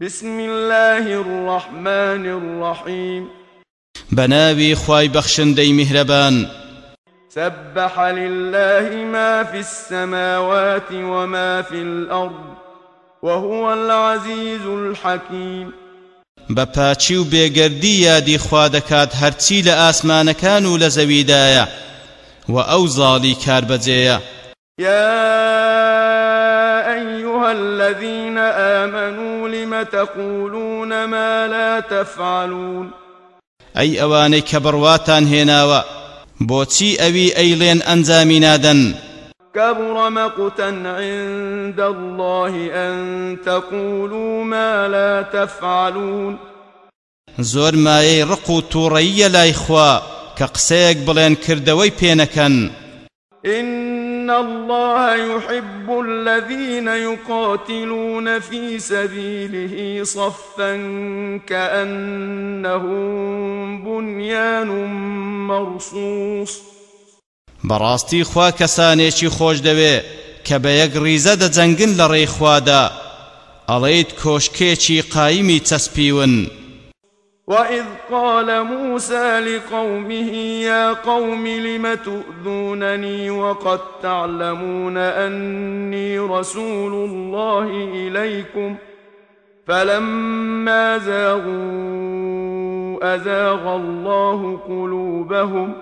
بسم الله الرحمن الرحيم بناوي خواي بخشندي مهربان سبح لله ما في السماوات وما في الأرض وهو العزيز الحكيم بەپاچی و بێگەردی یادی خوا دەکات هەرچی لە ئاسمانەکان و لە زەویدایە و ئەو زاڵی کاربەجێیە يا الذين آمنوا لم تقولون ما لا تفعلون؟ کە بڕواتان هێناوە بۆچی ئەوی ئەیڵێن ئەنجامی نادەن كبر مقتا عند الله أن تقولوا ما لا تفعلون. زۆر مایەی ڕق و تووڕەیە لای خوا کە قسەیەک بڵێن کردەوەی پێنەکەن إن الله يحب الذين يقاتلون في سبيله صفا كأنهم بنيان مرصوص. بەڕاستی خوا کەسانێکی خۆش دەوێ کە بە یەک ڕیزە دەجەنگن لە ڕێی خوادا ئەڵێیت کۆشکێکی قایمی چەسپیون وإذ قال موسى لقومه يا قوم لم تؤذونني وقد تعلمون أني رسول الله إليكم فلما زاغوا أزاغ الله قلوبهم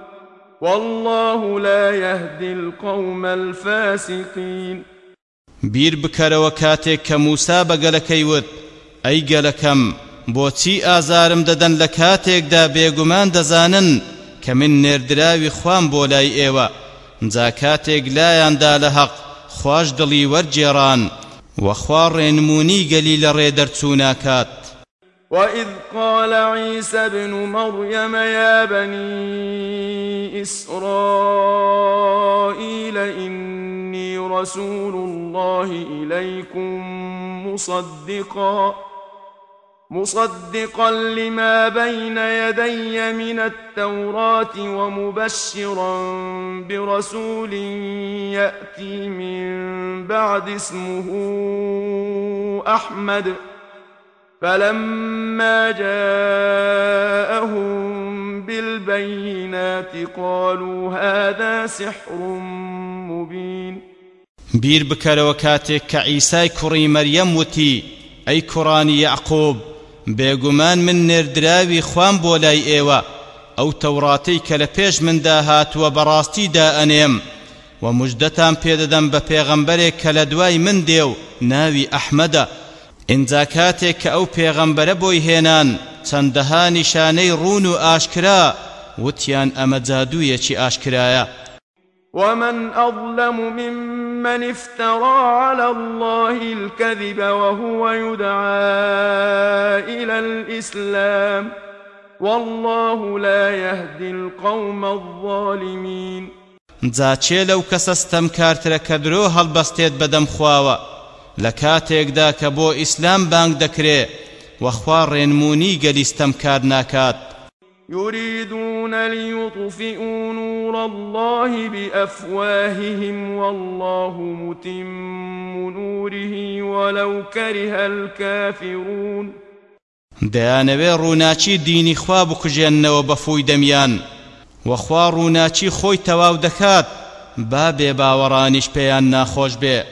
والله لا يهدي القوم الفاسقين کە موسا بە گەلەکەی وت ئەی گەلەکەم بۆچی ئازارم دەدەن لە کاتێکدا بێگومان دەزانن کە من نێردراوی خوام بۆ لای ئێوە. جا کاتێک لایاندا لە حەق خوش دڵی وەرجێڕان وەخوا ڕێنمونی گەلی لە ڕێدەرچوو ناکات وإذ قال عيسى ابن مريم يا بني إسرائيل إني رسول الله إليكم مصدقا مصدقا لما بين يدي من التوراة ومبشرا برسول يأتي من بعد اسمه أحمد ۖ. فلما جاءهم بالبينات قالوا هذا سحر مبين. بکەرەوە کاتێک کە عیسای کوڕی مەریەم وتی ئەی کوڕانی یعقوب بێگومان من نێردراوی خوام بۆ لای ئێوە. ئەو تەوراتەی کە لە پێش مندا هاتووە بەڕاستیدا ئەنێم. و مژدەتان پێدەدەم بە پێغەمبەرێک کە لە دوای من دێ و ناوی ئەحمەدە. ئینجا کاتێک کە ئەو پێغەمبەرە بۆی هێنان چەندەها نیشانەی ڕون و ئاشکرا وتیان ئەمە جادوویەکی ئاشکرایە. ومن أظلم ممن افترى على الله الكذب وهو يدعى إلى الإسلام والله لا يهدي القوم الظالمين. جا چێ لەو کەسە ستەمکارترە کە درۆ هەڵبەستێت بەدەم خواوە؟ لە کاتێکدا کە بۆ ئیسلام بانگ دەکرێ وەخوا ڕێنمونی گەلیستەم کار ناکات. يريدون ليطفئوا نور الله بأفواههم والله متم نوره ولو كره الكافرون. دەیانەوێ ڕووناچی دینی خوا بکوژێننەوە بەفوی دەمیان. وەخوا ڕووناچی خۆی تەواو دەکات با بێ باوەڕانیش پێیان ناخۆش بێ.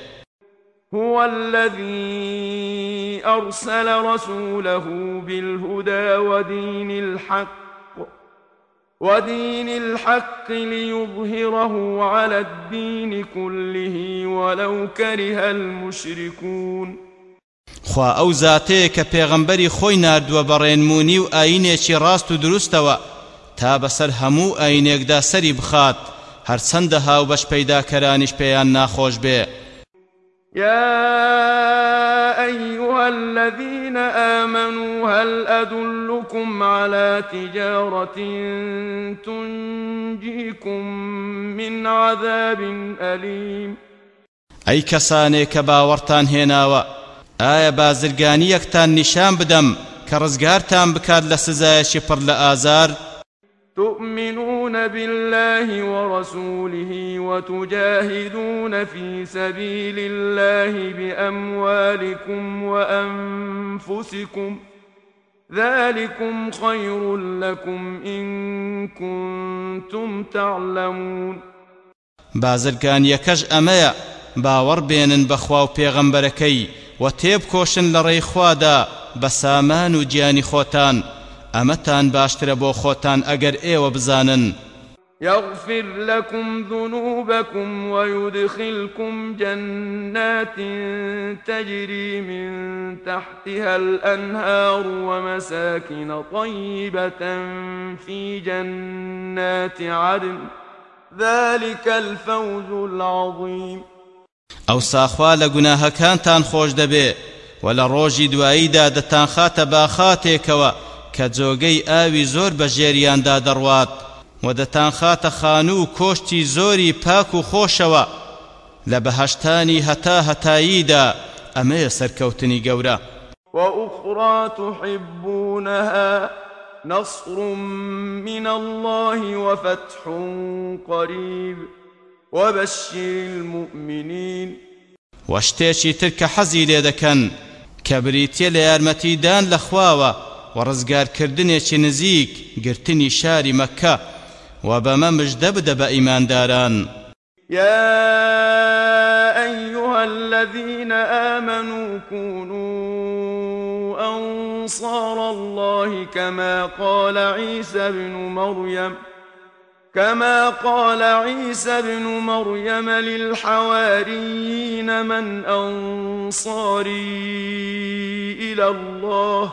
هو الذي أرسل رسوله بالهدى ودين الحق ودين الحق ليظهره على الدين كله ولو كره المشركون. خوا ئەو زاتەیە کە پێغەمبەری خۆی نردووە بەڕێنمونی و ئاینێکی ڕاست و دروستەوە تا بەسەر هەموو ئاینێکدا سەری بخات هەرچەندە هاو بەش پەیداکەرانیش پێیان ناخۆش بێ. يا أيها الذين آمنوا هل أدلكم على تجارة تنجيكم من عذاب أليم؟ ئەی کەسانێک کە باوەڕتان هێناوە ئایا بازرگانیەکتان نیشان بدەم کە ڕزگارتان بکات لە سزایەکی پڕ تؤمنون بالله ورسوله وتجاهدون في سبيل الله بأموالكم وأنفسكم ذلكم خير لكم إن كنتم تعلمون. بازرگان یەکەش ئەمەیە باوەڕ بێنن بەخوا و پێغەمبەرەکەی و تێبکۆشن لە ڕێی خوادا بە سامان و ئەمەتان باشترە بۆ خۆتان ئەگەر ئێوە بزانن. يغفر لكم ذنوبكم ويدخلكم جنات تجري من تحتها الأنهار ومساكن طيبة في جنات عدن. ذلك الفوز العظيم. ئەو ساخوا لە گوناهەکانتان خۆش دەبێ و لە ڕۆژی دواییدا دەتان خاتە باخاتێکەوە کە جۆگەی ئاوی زۆر بە ژێریاندا دەڕوات و دەتان خاتە خانوو کۆشتی زۆری پاک و خۆشەوە. لە بەهەشتانی هەتا هەتاییدا ئەمەیە سەرکەوتنی گەورە. وأخرى تحبونها نصر من الله وفتح قريب. وبشر المؤمنين. وشتێکی تر کە حەزی لێ دەکەن کە بریتە لە یارمەتیدان لە خواوە و ڕزگارکردنێکی نزیک گرتنی شاری مەکە و بەمە مژدە بدە بە ئیمانداران. يا أيها الذين آمنوا كونوا أنصار الله كما قال عيسى بن مريم كما قال عيسى بن مريم للحواريين من أنصاري إلى الله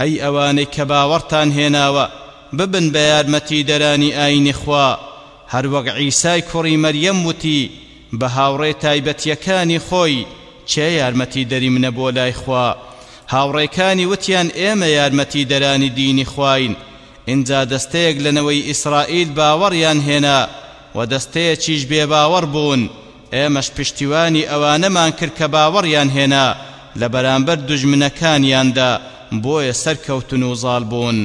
ئەی ئەوانەی کە باوەڕتان هێناوە ببن بە یارمەتی دەرانی ئاینی خوا. هەروەک عیسای کوڕی مەریەم وتی بە هاوڕێ تایبەتیەکانی خۆی چێ یارمەتی دەری منە بۆ لای خوا. هاوڕێکانی وتیان ئێمە یارمەتی دەرانی دینی خواین. اینجا دەستەیەک لەنەوەی ئیسرائیل باوەڕیان هێنا و دەستەیەکیش بێ باوەڕ بوون. ئێمەش پشتیوانی ئەوانەمان کرد کە باوەڕیان هێنا لە بەرامبەر دژمنەکانیاندا. بۆیە سەرکەوتن و زاڵ بوون